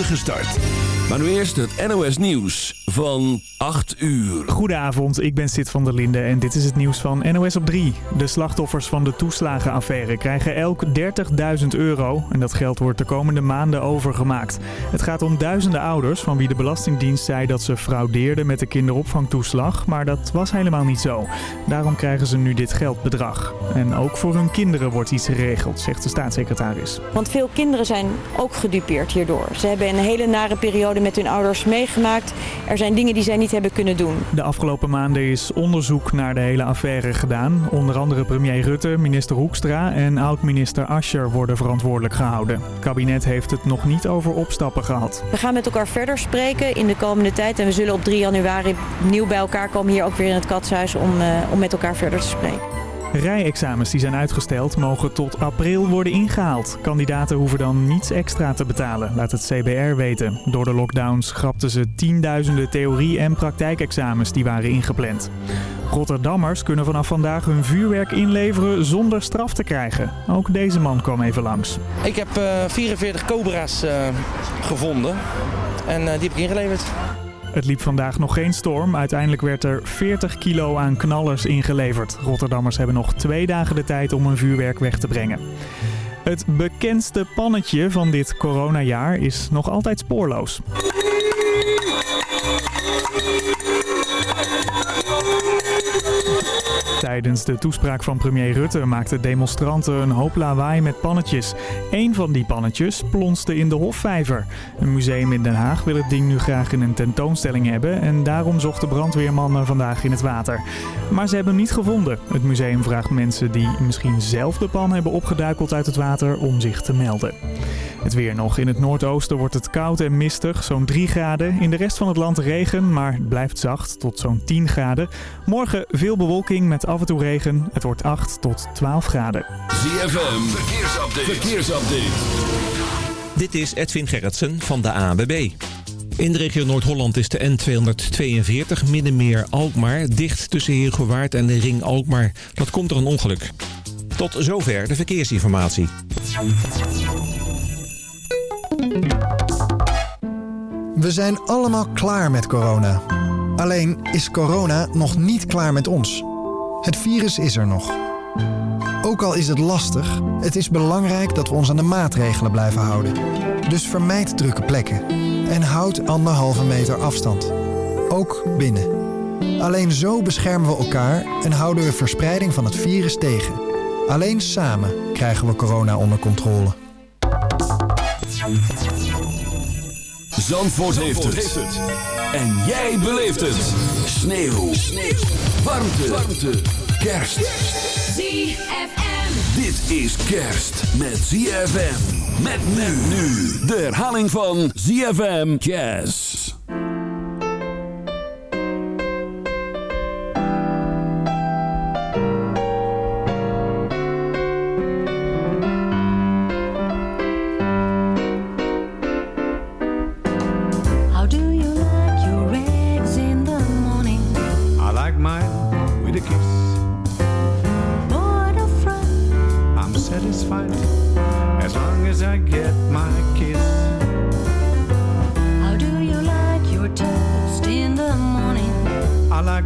spoedige start. Maar nu eerst het NOS Nieuws van 8 uur. Goedenavond, ik ben Sid van der Linde en dit is het nieuws van NOS op 3. De slachtoffers van de toeslagenaffaire krijgen elk 30.000 euro. En dat geld wordt de komende maanden overgemaakt. Het gaat om duizenden ouders van wie de Belastingdienst zei dat ze fraudeerden met de kinderopvangtoeslag. Maar dat was helemaal niet zo. Daarom krijgen ze nu dit geldbedrag. En ook voor hun kinderen wordt iets geregeld, zegt de staatssecretaris. Want veel kinderen zijn ook gedupeerd hierdoor. Ze hebben een hele nare periode met hun ouders meegemaakt. Er zijn dingen die zij niet hebben kunnen doen. De afgelopen maanden is onderzoek naar de hele affaire gedaan. Onder andere premier Rutte, minister Hoekstra en oud-minister Ascher worden verantwoordelijk gehouden. Het kabinet heeft het nog niet over opstappen gehad. We gaan met elkaar verder spreken in de komende tijd. En we zullen op 3 januari nieuw bij elkaar komen hier ook weer in het Katshuis om, uh, om met elkaar verder te spreken. Rijexamens die zijn uitgesteld mogen tot april worden ingehaald. Kandidaten hoeven dan niets extra te betalen, laat het CBR weten. Door de lockdowns schrapten ze tienduizenden theorie- en praktijkexamens die waren ingepland. Rotterdammers kunnen vanaf vandaag hun vuurwerk inleveren zonder straf te krijgen. Ook deze man kwam even langs. Ik heb uh, 44 cobra's uh, gevonden en uh, die heb ik ingeleverd. Het liep vandaag nog geen storm. Uiteindelijk werd er 40 kilo aan knallers ingeleverd. Rotterdammers hebben nog twee dagen de tijd om hun vuurwerk weg te brengen. Het bekendste pannetje van dit coronajaar is nog altijd spoorloos. Tijdens de toespraak van premier Rutte maakten demonstranten een hoop lawaai met pannetjes. Eén van die pannetjes plonste in de Hofvijver. Een museum in Den Haag wil het ding nu graag in een tentoonstelling hebben en daarom zochten brandweermannen vandaag in het water. Maar ze hebben hem niet gevonden. Het museum vraagt mensen die misschien zelf de pan hebben opgeduikeld uit het water om zich te melden. Het weer nog. In het noordoosten wordt het koud en mistig, zo'n 3 graden. In de rest van het land regen, maar het blijft zacht, tot zo'n 10 graden. Morgen veel bewolking met af en toe regen. Het wordt 8 tot 12 graden. ZFM, verkeersupdate. verkeersupdate. Dit is Edwin Gerritsen van de ANWB. In de regio Noord-Holland is de N242 Middenmeer-Alkmaar dicht tussen Heergewaard en de Ring Alkmaar. Dat komt door een ongeluk. Tot zover de verkeersinformatie. We zijn allemaal klaar met corona. Alleen is corona nog niet klaar met ons. Het virus is er nog. Ook al is het lastig, het is belangrijk dat we ons aan de maatregelen blijven houden. Dus vermijd drukke plekken en houd anderhalve meter afstand. Ook binnen. Alleen zo beschermen we elkaar en houden we verspreiding van het virus tegen. Alleen samen krijgen we corona onder controle. Zandvoort, heeft, het. En jij beleeft het. Sneeuw. Sneeuw. Warmte. Warmte. Kerst. ZFM. Dit is kerst met ZFM. Met men nu. De herhaling van ZFM Jazz.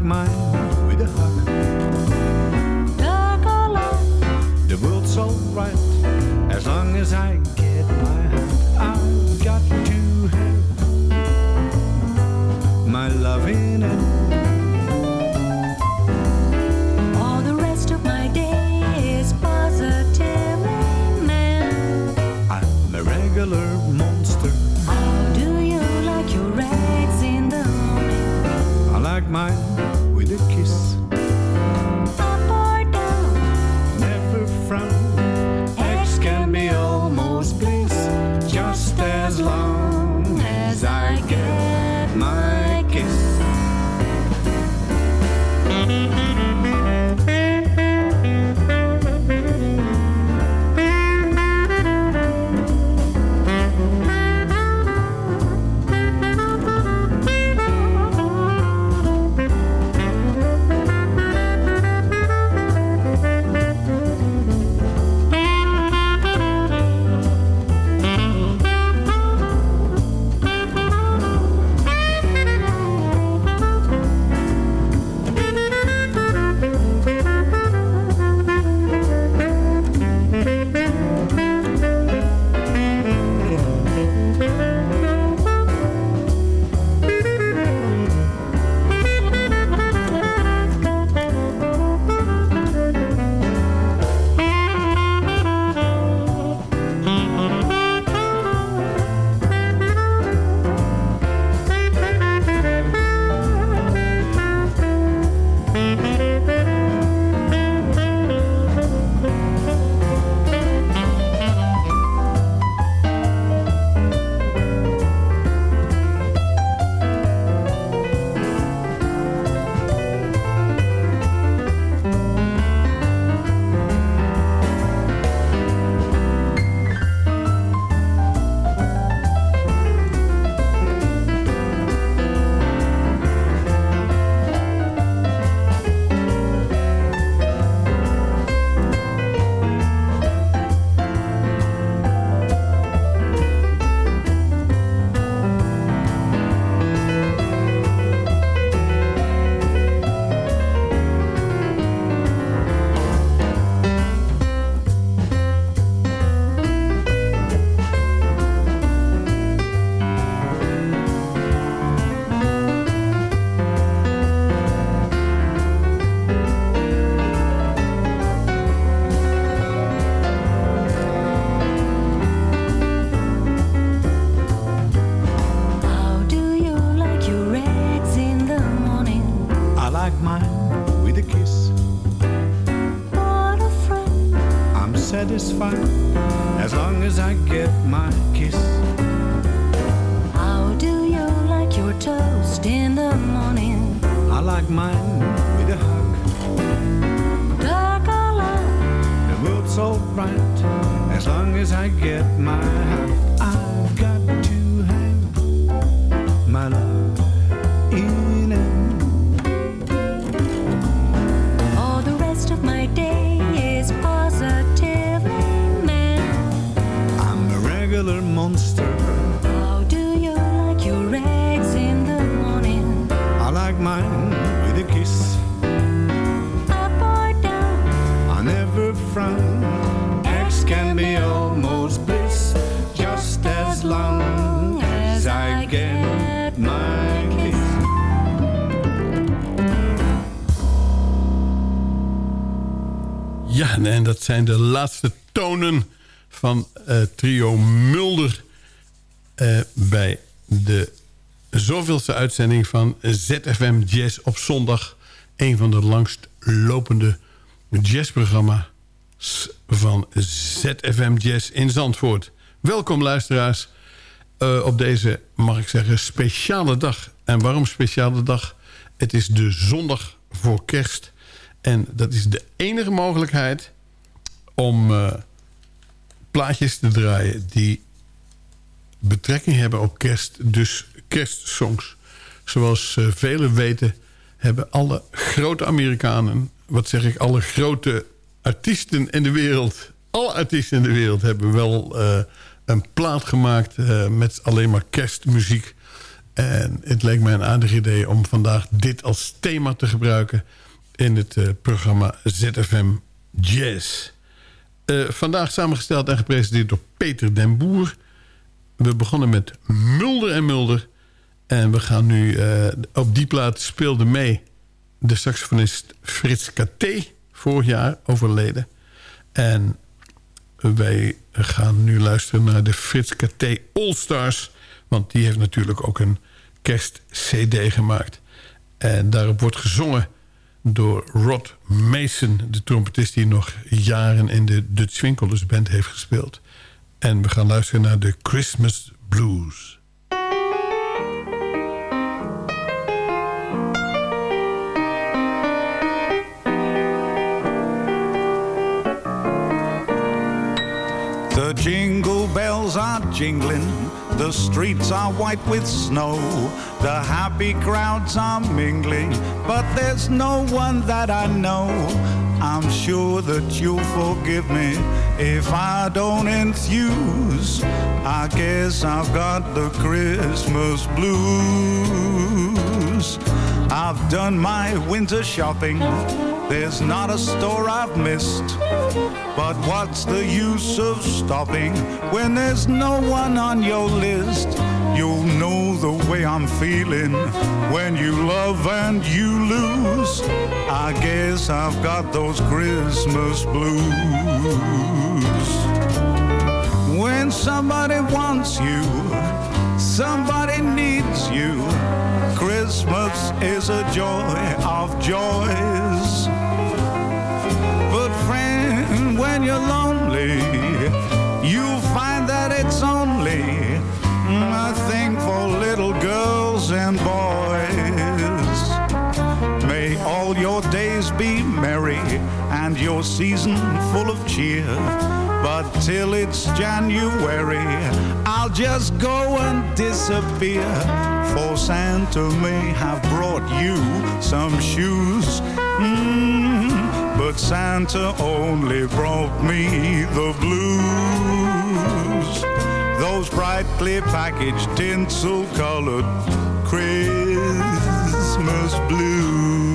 Mine dat zijn de laatste tonen van eh, trio Mulder... eh, bij de zoveelste uitzending van ZFM Jazz op zondag. Een van de langst lopende jazzprogramma's van ZFM Jazz in Zandvoort. Welkom luisteraars eh, op deze, mag ik zeggen, speciale dag. En waarom speciale dag? Het is de zondag voor kerst... En dat is de enige mogelijkheid om eh, plaatjes te draaien... die betrekking hebben op kerst, dus kerstsongs. Zoals uh, velen weten hebben alle grote Amerikanen... wat zeg ik, alle grote artiesten in de wereld... alle artiesten in de wereld hebben wel uh, een plaat gemaakt... Met alleen maar kerstmuziek. En het leek mij een aardig idee om vandaag dit als thema te gebruiken in het programma ZFM Jazz. Uh, vandaag samengesteld en gepresenteerd door Peter den Boer. We begonnen met Mulder en Mulder. En we gaan nu uh, op die plaat speelde mee de saxofonist Frits Katé, vorig jaar overleden. En wij gaan nu luisteren naar de Frits Katé All Stars. Want die heeft natuurlijk ook een kerst-cd gemaakt. En daarop wordt gezongen door Rod Mason, de trompetist die nog jaren in de Dutch Winkelers Band heeft gespeeld. En we gaan luisteren naar de Christmas Blues. The jingle bells are jingling, the streets are white with snow, the happy crowds are mingling, but there's no one that I know. I'm sure that you'll forgive me if I don't enthuse. I guess I've got the Christmas blues. I've done my winter shopping. There's not a store I've missed. But what's the use of stopping when there's no one on your list? You'll know the way I'm feeling when you love and you lose. I guess I've got those Christmas blues. When somebody wants you, somebody needs you. Christmas is a joy of joys. You're lonely, you'll find that it's only a thing for little girls and boys. May all your days be merry and your season full of cheer. But till it's January, I'll just go and disappear. For Santa may have brought you some shoes. Mm, but Santa only brought me the blues. Those brightly packaged, tinsel colored Christmas blues.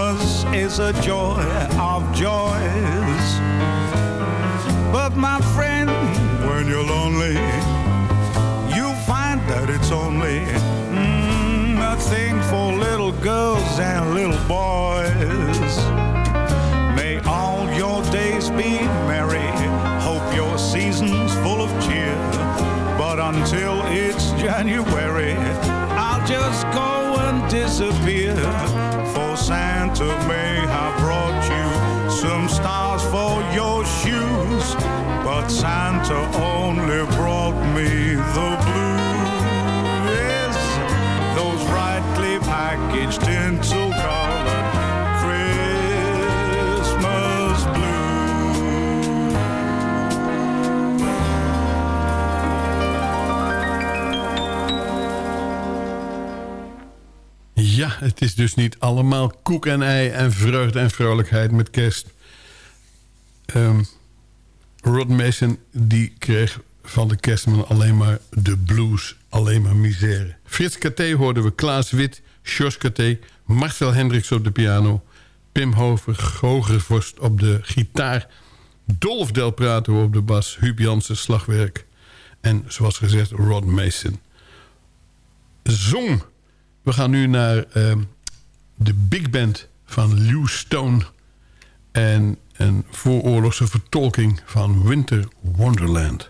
Christmas is a joy of joys. But my friend, when you're lonely, you find that it's only mm, a thing for little girls and little boys. May all your days be merry. Hope your season's full of cheer. But until it's January, I'll just go and disappear. Santa may have brought you some stars for your shoes. But Santa only brought me the blues. Those brightly packaged tinsel Ja, het is dus niet allemaal koek en ei en vreugde en vrolijkheid met kerst. Ehm, Rod Mason die kreeg van de kerstman alleen maar de blues, alleen maar misère. Frits Katé hoorden we Klaas Wit, Jos Katé, Marcel Hendricks op de piano... Pim Hover, Hogervorst op de gitaar... Dolf Del Prato op de bas, Huub Jansen slagwerk... en zoals gezegd Rod Mason. Zong. We gaan nu naar ehm, de big band van Lew Stone... en een vooroorlogse vertolking van Winter Wonderland.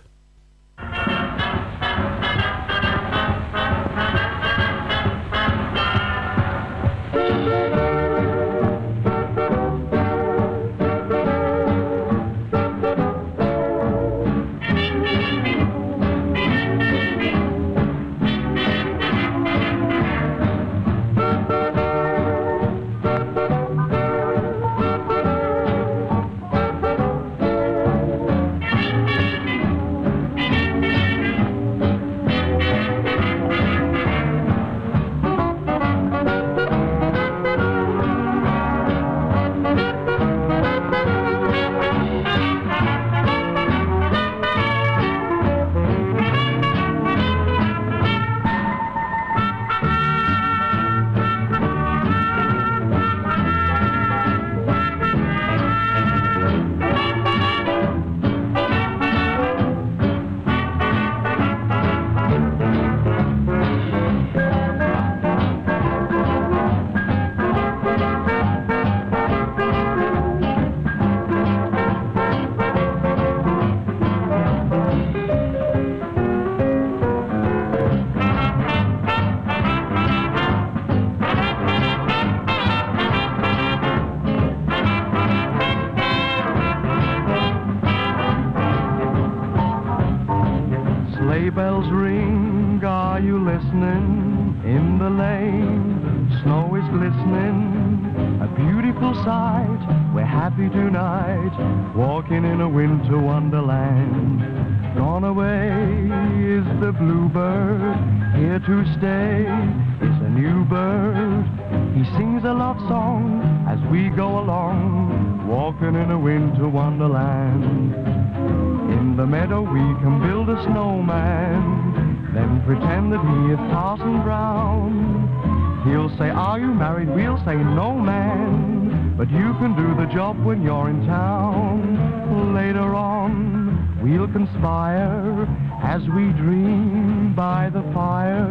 You can do the job when you're in town. Later on, we'll conspire as we dream by the fire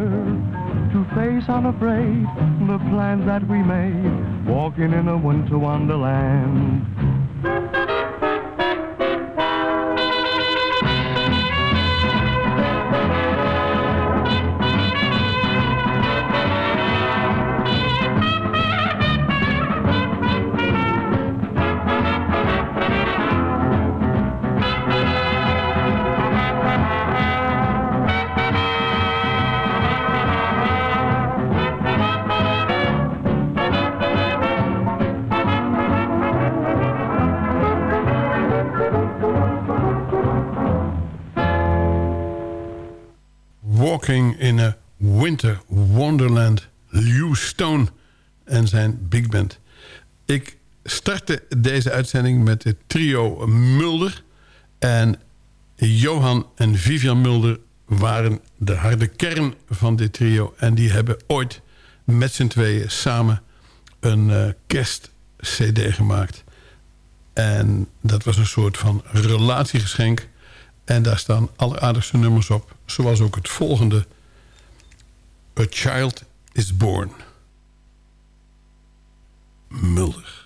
to face unafraid the plans that we made, walking in a winter wonderland. In a Winter Wonderland. Lew Stone en zijn big band. Ik startte deze uitzending met het trio Mulder. En Johan en Vivian Mulder waren de harde kern van dit trio. En die hebben ooit met z'n tweeën samen een eh, kerst-cd gemaakt. En dat was een soort van relatiegeschenk. En daar staan alleraardigste nummers op. Zoals ook het volgende. A Child is Born. Mulder.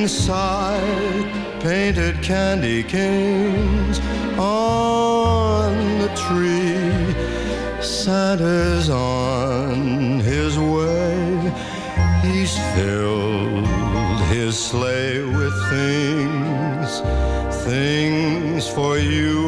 Inside, painted candy canes on the tree. Santa's on his way, he's filled his sleigh with things, things for you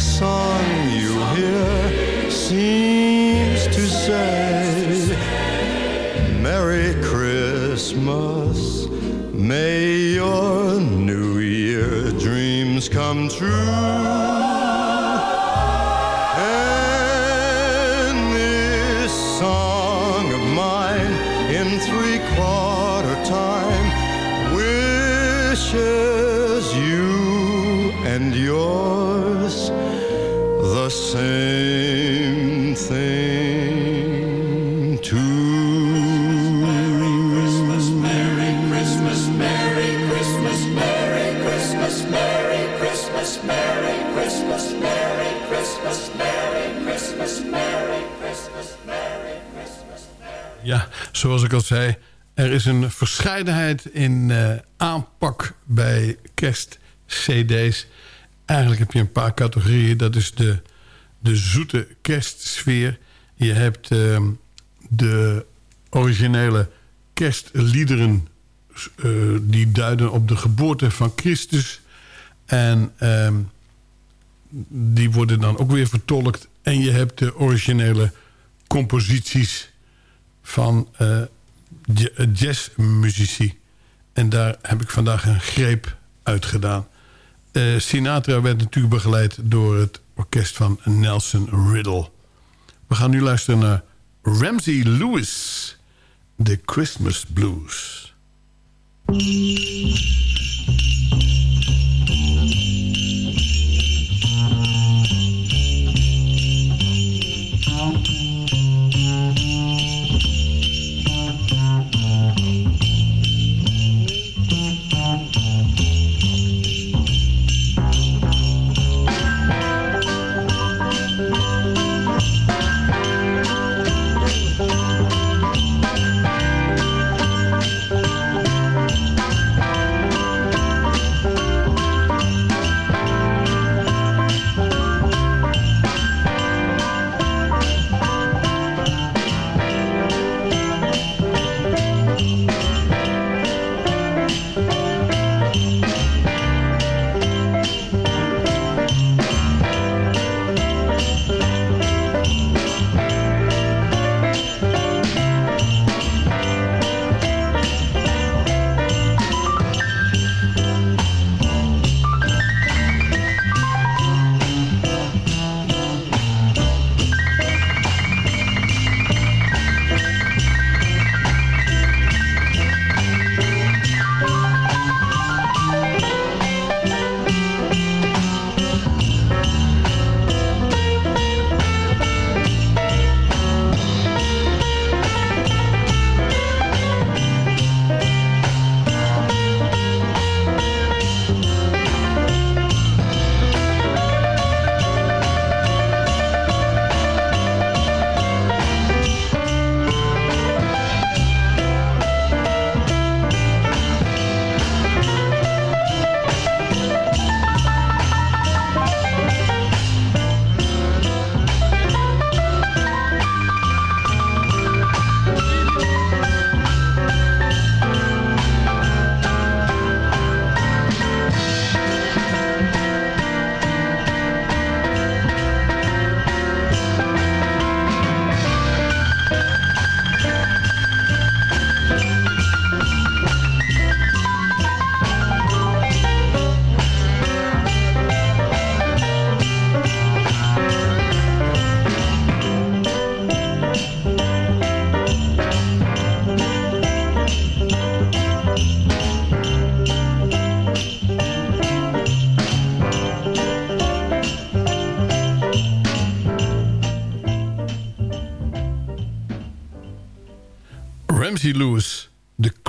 this song. Ik al zei, er is een verscheidenheid in eh, aanpak bij kerst-cd's. Eigenlijk heb je een paar categorieën. Dat is de, de zoete kerstsfeer. Je hebt ehm, de originele kerstliederen... eh, die duiden op de geboorte van Christus. En ehm, die worden dan ook weer vertolkt. En je hebt de originele composities van eh, jazzmuzici. En daar heb ik vandaag een greep uit gedaan. Eh, Sinatra werd natuurlijk begeleid door het orkest van Nelson Riddle. We gaan nu luisteren naar Ramsey Lewis, The Christmas Blues.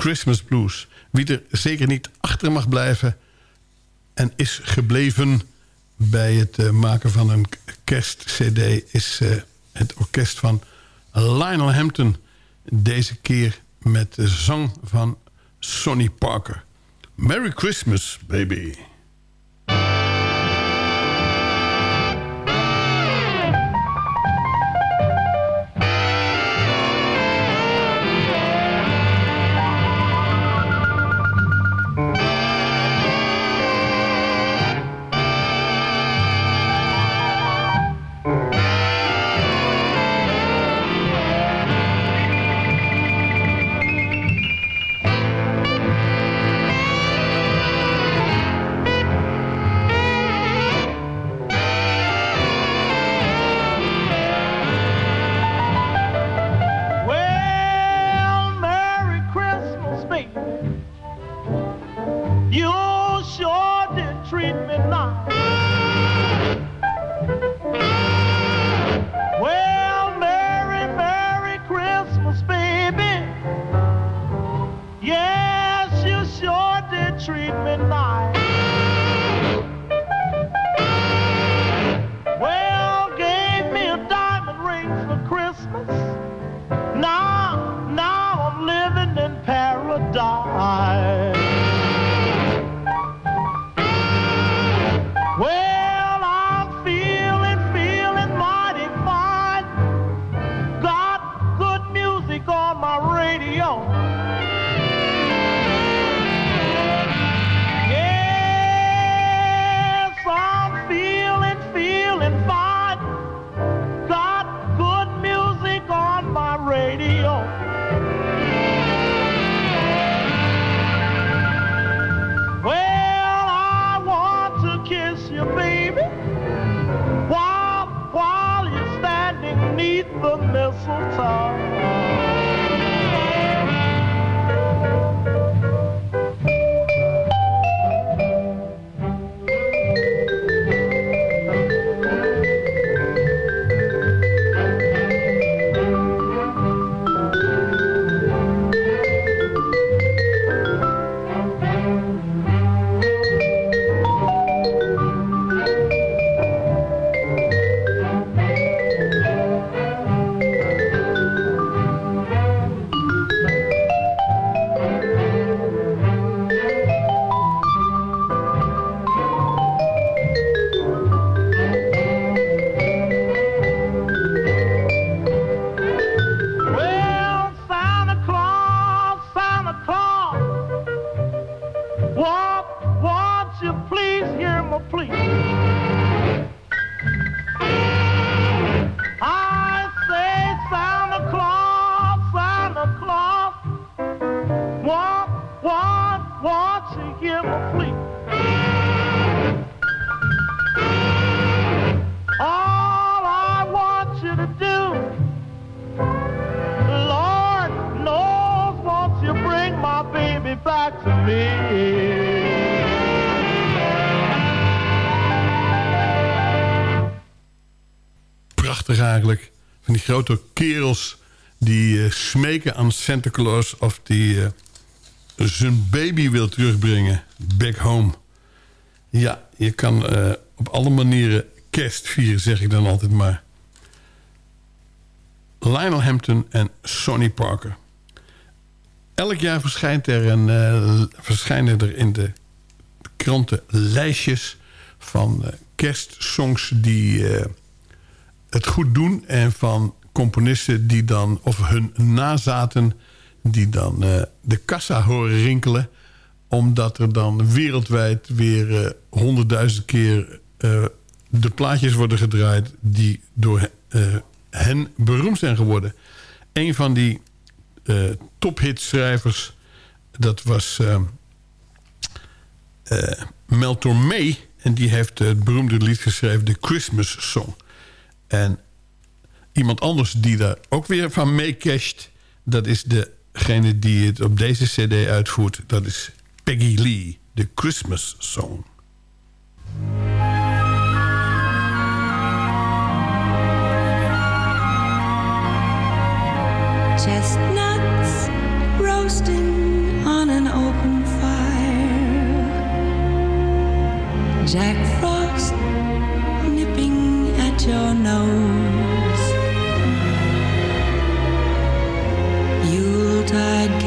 Christmas Blues. Wie er zeker niet achter mag blijven en is gebleven bij het eh, maken van een kerstcd... is eh, het orkest van Lionel Hampton. Deze keer met de zang van Sonny Parker. Merry Christmas, baby. Did hear my oh, plea. Van die grote kerels die eh, smeken aan Santa Claus... of die eh, zijn baby wil terugbrengen. Back home. Ja, je kan eh, op alle manieren kerst vieren, zeg ik dan altijd maar. Lionel Hampton en Sonny Parker. Elk jaar verschijnt er een, verschijnen er in de kranten lijstjes van kerstsongs die het goed doen... en van componisten die dan, of hun nazaten... die dan eh, de kassa horen rinkelen... omdat er dan wereldwijd weer eh, honderdduizend keer... eh, de plaatjes worden gedraaid die door hen beroemd zijn geworden. Een van die eh tophitschrijvers, dat was eh eh, Mel Tormé. En die heeft het beroemde lied geschreven, The Christmas Song. En iemand anders die daar ook weer van meecasht... dat is degene die het op deze cd uitvoert. Dat is Peggy Lee, The Christmas Song. Chestnuts roasting on an open fire. Jack Frost your nose. Yuletide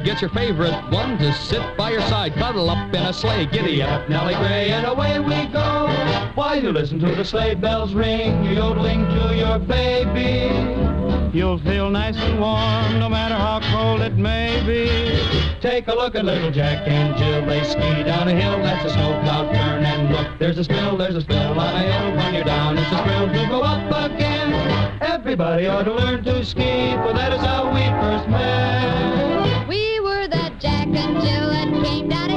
ride. Get your favorite one to sit by your side. Cuddle up in a sleigh. Giddy up, Nellie Gray, and away we go. While you listen to the sleigh bells ring, yodeling to your baby. You'll feel nice and warm no matter how cold it may be. Take a look at little Jack and Jill. They ski down a hill. That's a snow cloud. Turn and look. There's a spill. There's a spill on a hill. When you're down, it's a thrill to go up again. Everybody ought to learn to ski, for that is how we first met. Came down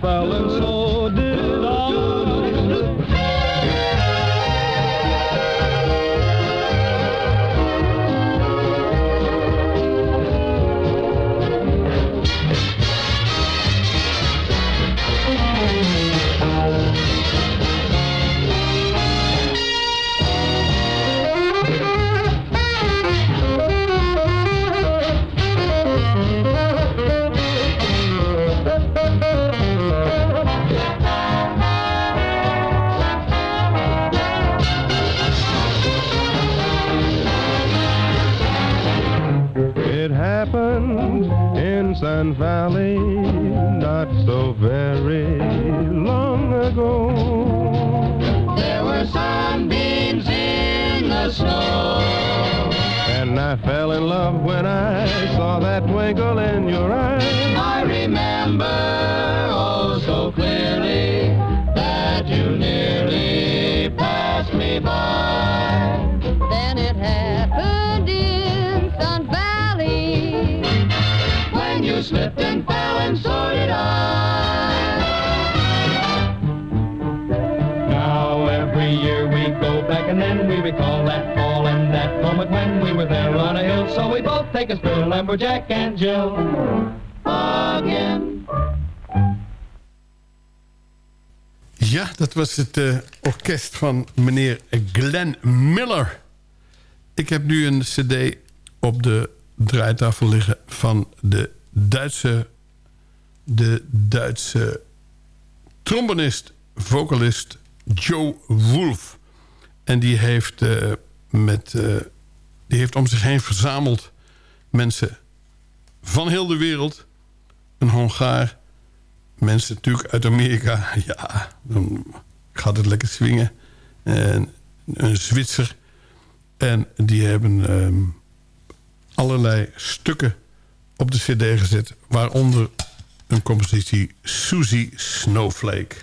fell, and so did Valley not so very long ago. There were sunbeams in the snow. And I fell in love when I saw that twinkle in your eye. I remember oh so clearly that you nearly passed me by. and so did I. Now every year we go back and then we recall that fall and that moment when we were there on a hill. So we both take a spill, lumberjack and Jill, again. Ja, dat was het uh, orkest van meneer Glenn Miller. Ik heb nu een cd op de draaitafel liggen van de Duitse de Duitse trombonist, vocalist Joe Wolf. En die heeft, eh, met, eh, die heeft om zich heen verzameld mensen van heel de wereld. Een Hongaar, mensen natuurlijk uit Amerika. Ja, dan gaat het lekker swingen. En een Zwitser. En die hebben ehm, allerlei stukken op de cd gezet. Waaronder een compositie Susie Snowflake.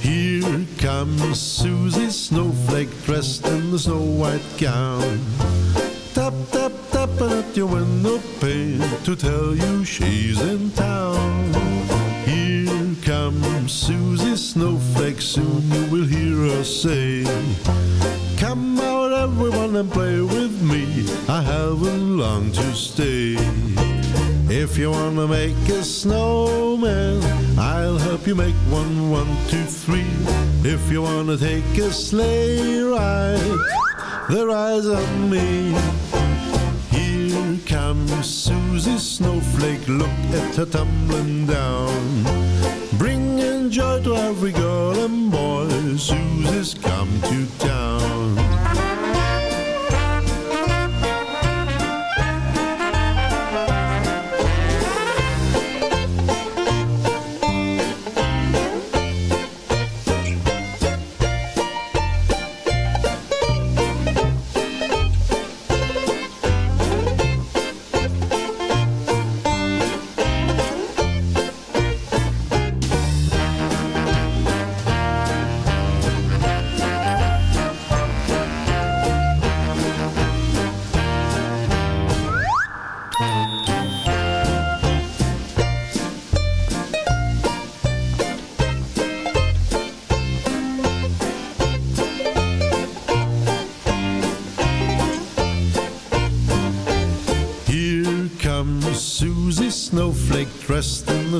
Here comes Susie Snowflake dressed in the snow white gown. Tap, tap, tapping at your window pane to tell you she's in town. Comes Susie Snowflake, soon you will hear her say, Come out everyone and play with me, I haven't long to stay. If you wanna make a snowman, I'll help you make one, one, two, three. If you wanna take a sleigh ride, the ride's on me. Here comes Susie Snowflake, look at her tumbling down. Joy to every girl and boy, Susie's come to town.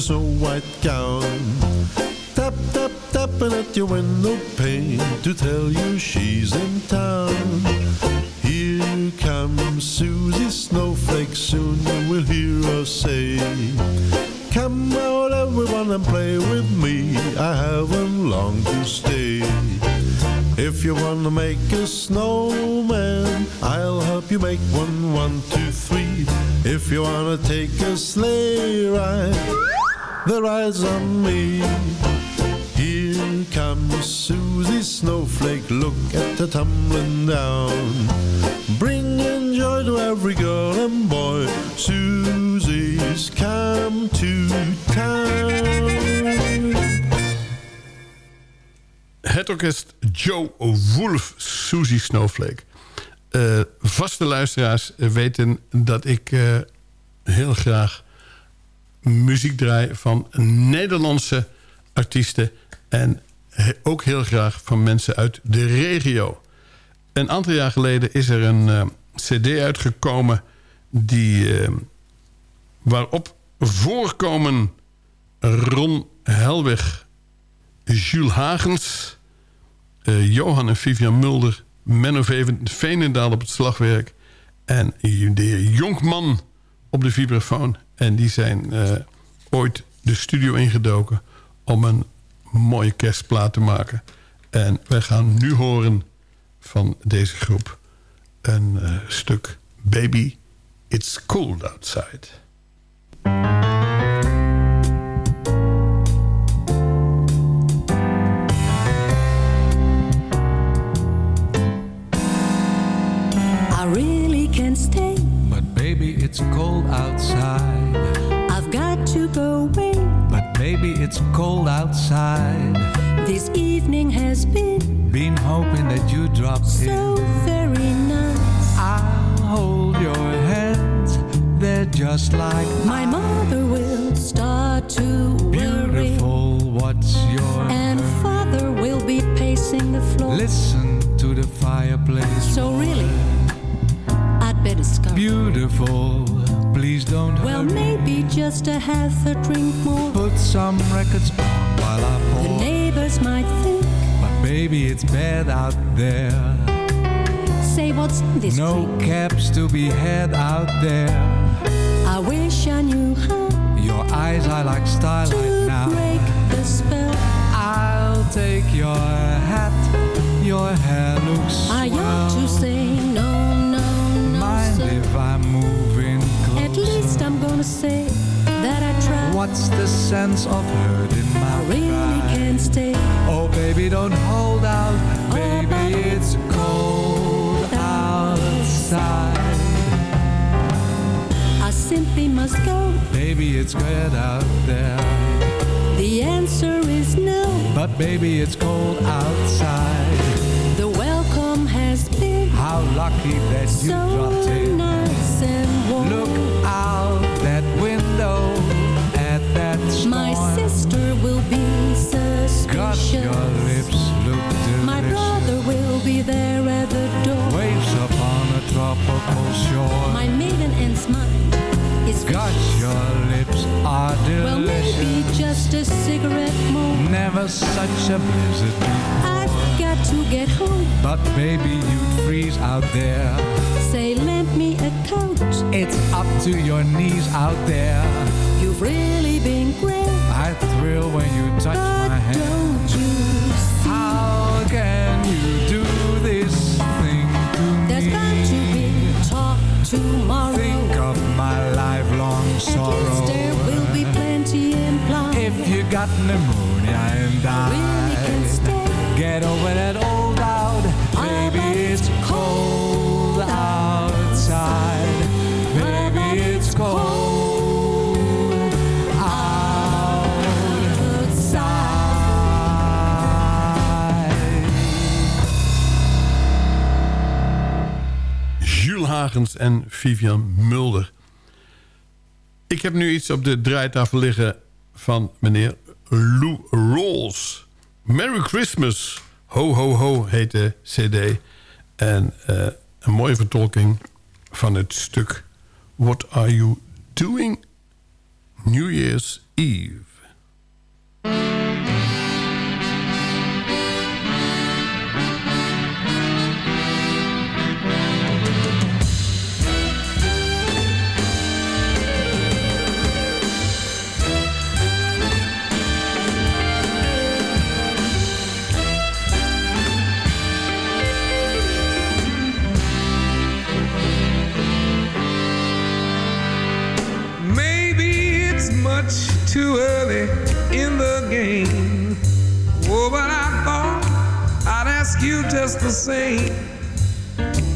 Snow white gown. Tap, tap, tapping at your window pane to tell you she's in ride's on me. Here comes Susie Snowflake, look at her tumbling down. Bringing joy to every girl and boy, Susie's come to town. Het orkest Joe Wolf, Susie Snowflake. Eh, vaste luisteraars weten dat ik eh, heel graag muziek draai van Nederlandse artiesten. En ook heel graag van mensen uit de regio. Een aantal jaar geleden is er een eh, cd uitgekomen... Die, eh, waarop voorkomen Ron Helweg, Jules Hagens... eh, Johan en Vivian Mulder... Menno Veenendaal op het slagwerk... en de heer Jonkman op de vibrafoon. En die zijn eh, ooit de studio ingedoken... om een mooie kerstplaat te maken. En wij gaan nu horen van deze groep... een eh, stuk Baby, It's Cold Outside. Can't stay. But baby, it's cold outside. I've got to go away. But baby, it's cold outside. This evening has been Been hoping that you drop so in. very nice. I'll hold your hands. they're just like My mother will start to worry, beautiful. What's your and father will be pacing the floor. Listen to the fireplace. So really, better. Beautiful, please don't Well, hurry. maybe just a half a drink more. Put some records on while I pour. The neighbors might think, But baby, it's bad out there. say what's in this No drink? cabs to be had out there. I wish I knew how Your eyes are like starlight to now. break the spell. I'll take your hat. Your hair looks I ought to swell. I'm moving close? At least I'm gonna say that I tried. What's the sense of hurting my I really pride? can't stay. Oh, baby, don't hold out. Oh, Baby, it's cold outside. I simply must go. Baby, it's good out there. The answer is no. But baby, it's cold outside. Never such a blizzard before. I've got to get home. But baby, you'd freeze out there. Say, lend me a coat. It's up to your knees out there. You've really been great. I thrill when you touch But my hand. don't you see? How can you do this thing to There's me? got to be talk tomorrow. Think of my lifelong At sorrow. least there will be plenty implied. If you got pneumonia and really can died, stay. get over that old doubt. Baby, it's cold outside. Baby, it's cold outside. Jules Hagens en Vivian Mulder. Ik heb nu iets op de draaitafel liggen van meneer Lou Rawls. Merry Christmas. Ho, ho, ho heet de cd. En eh, een mooie vertolking van het stuk... What are you doing New Year's Eve?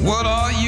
What are you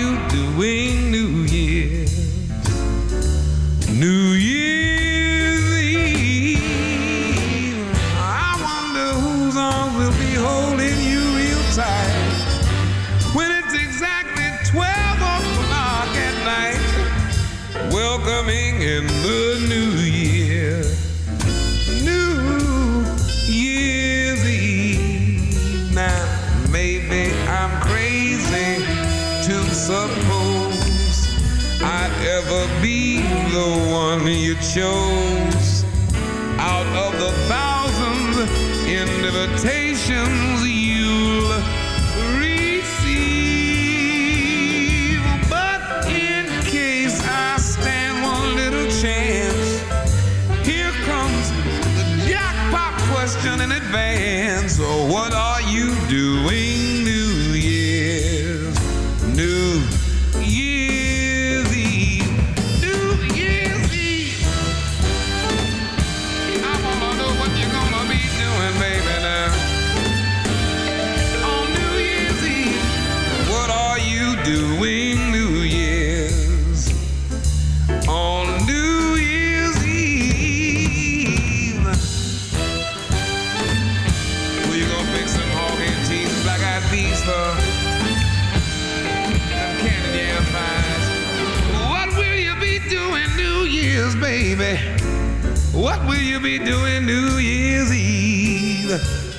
what will you be doing New Year's Eve?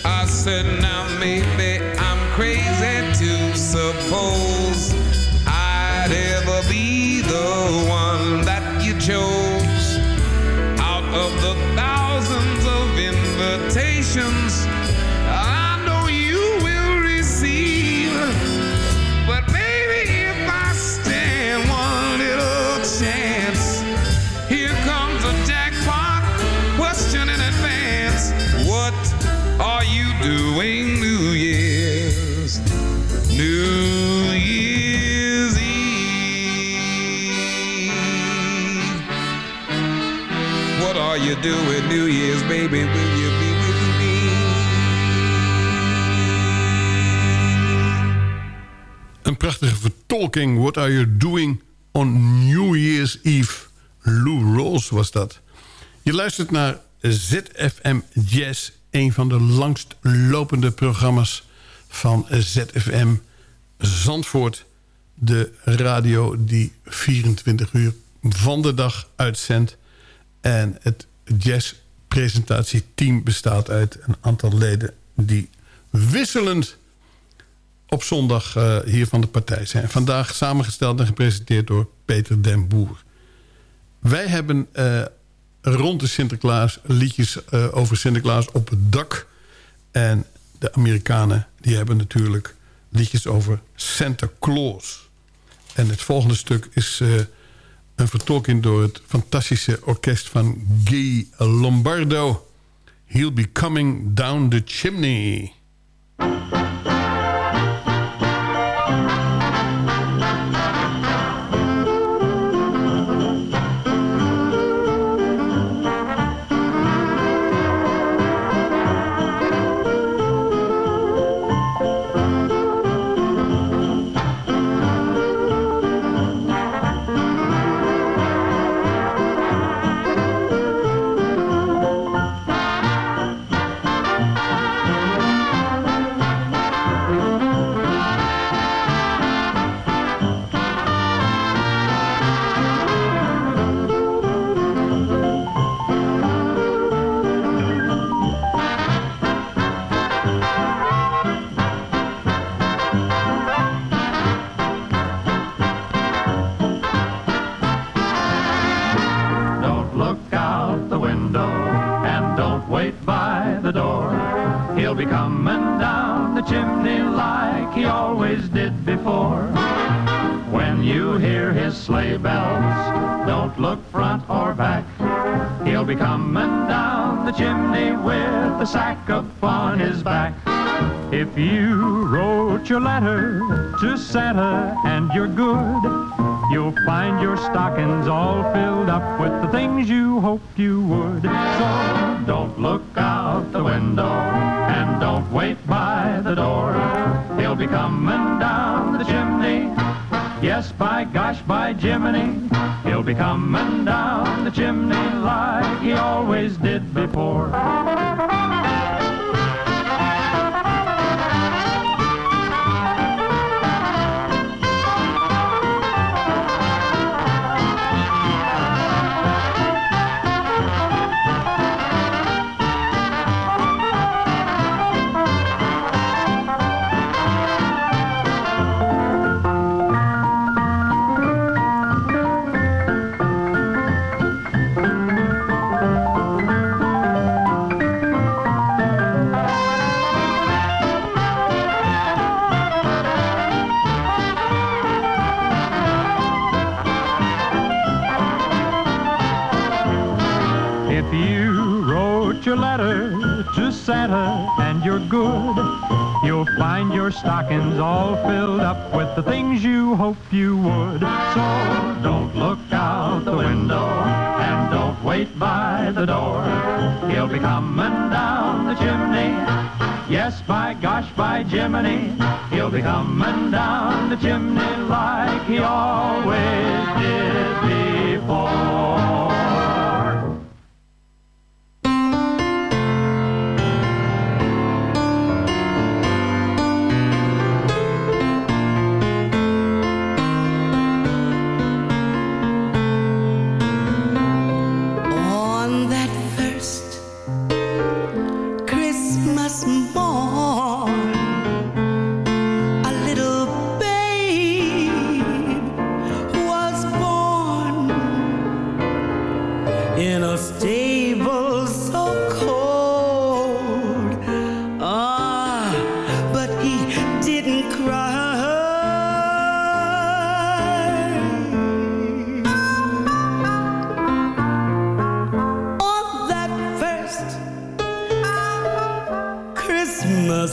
I said, now maybe baby? Will you be with me? Een prachtige vertolking. What are you doing on New Year's Eve? Lou Rawls was dat. Je luistert naar ZFM Jazz. Een van de langst lopende programma's van ZFM Zandvoort. De radio die 24 uur van de dag uitzendt. En het jazzpresentatieteam bestaat uit een aantal leden... die wisselend op zondag eh, hier van de partij zijn. Vandaag samengesteld en gepresenteerd door Peter den Boer. Wij hebben eh, rond de Sinterklaas liedjes eh, over Sinterklaas op het dak. En de Amerikanen die hebben natuurlijk liedjes over Santa Claus. En het volgende stuk is een vertolking door het fantastische orkest van Guy Lombardo. He'll be coming down the chimney. Santa and you're good, you'll find your stockings all filled up with the things you hoped you the things you hoped you would. So don't look out the window and don't wait by the door. He'll be coming down the chimney. Yes, by gosh, by Jiminy, he'll be coming down the chimney like he always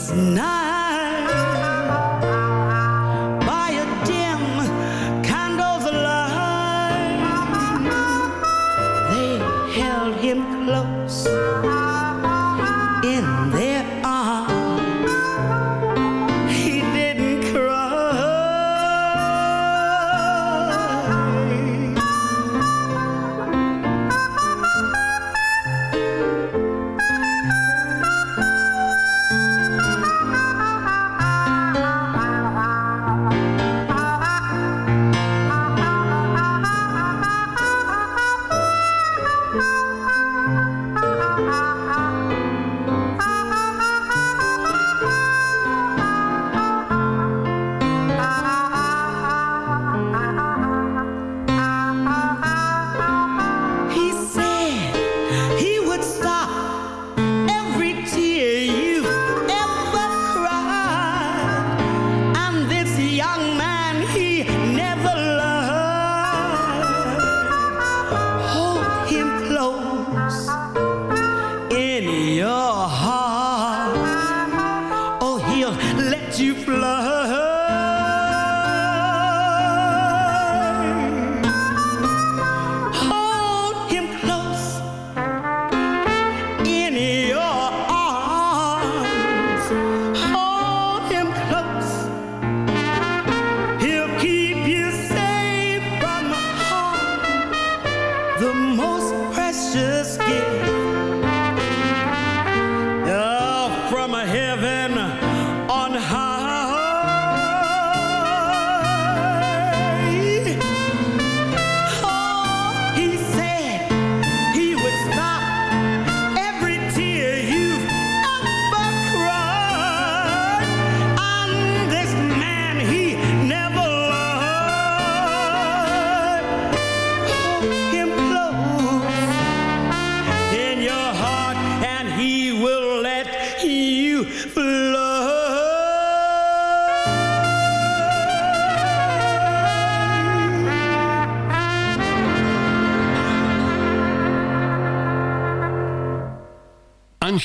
It's not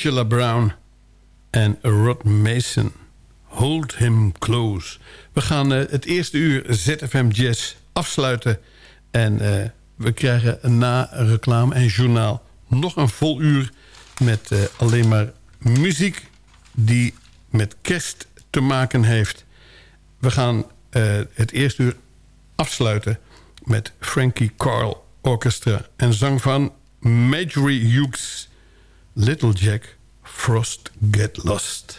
Angela Brown en Rod Mason. Hold him close. We gaan eh, het eerste uur ZFM Jazz afsluiten. En eh, we krijgen na reclame en journaal nog een vol uur... met eh, alleen maar muziek die met kerst te maken heeft. We gaan het eerste uur afsluiten met Frankie Carl Orchestra... en zang van Marjorie Hughes. Little Jack, Frost Get Lost.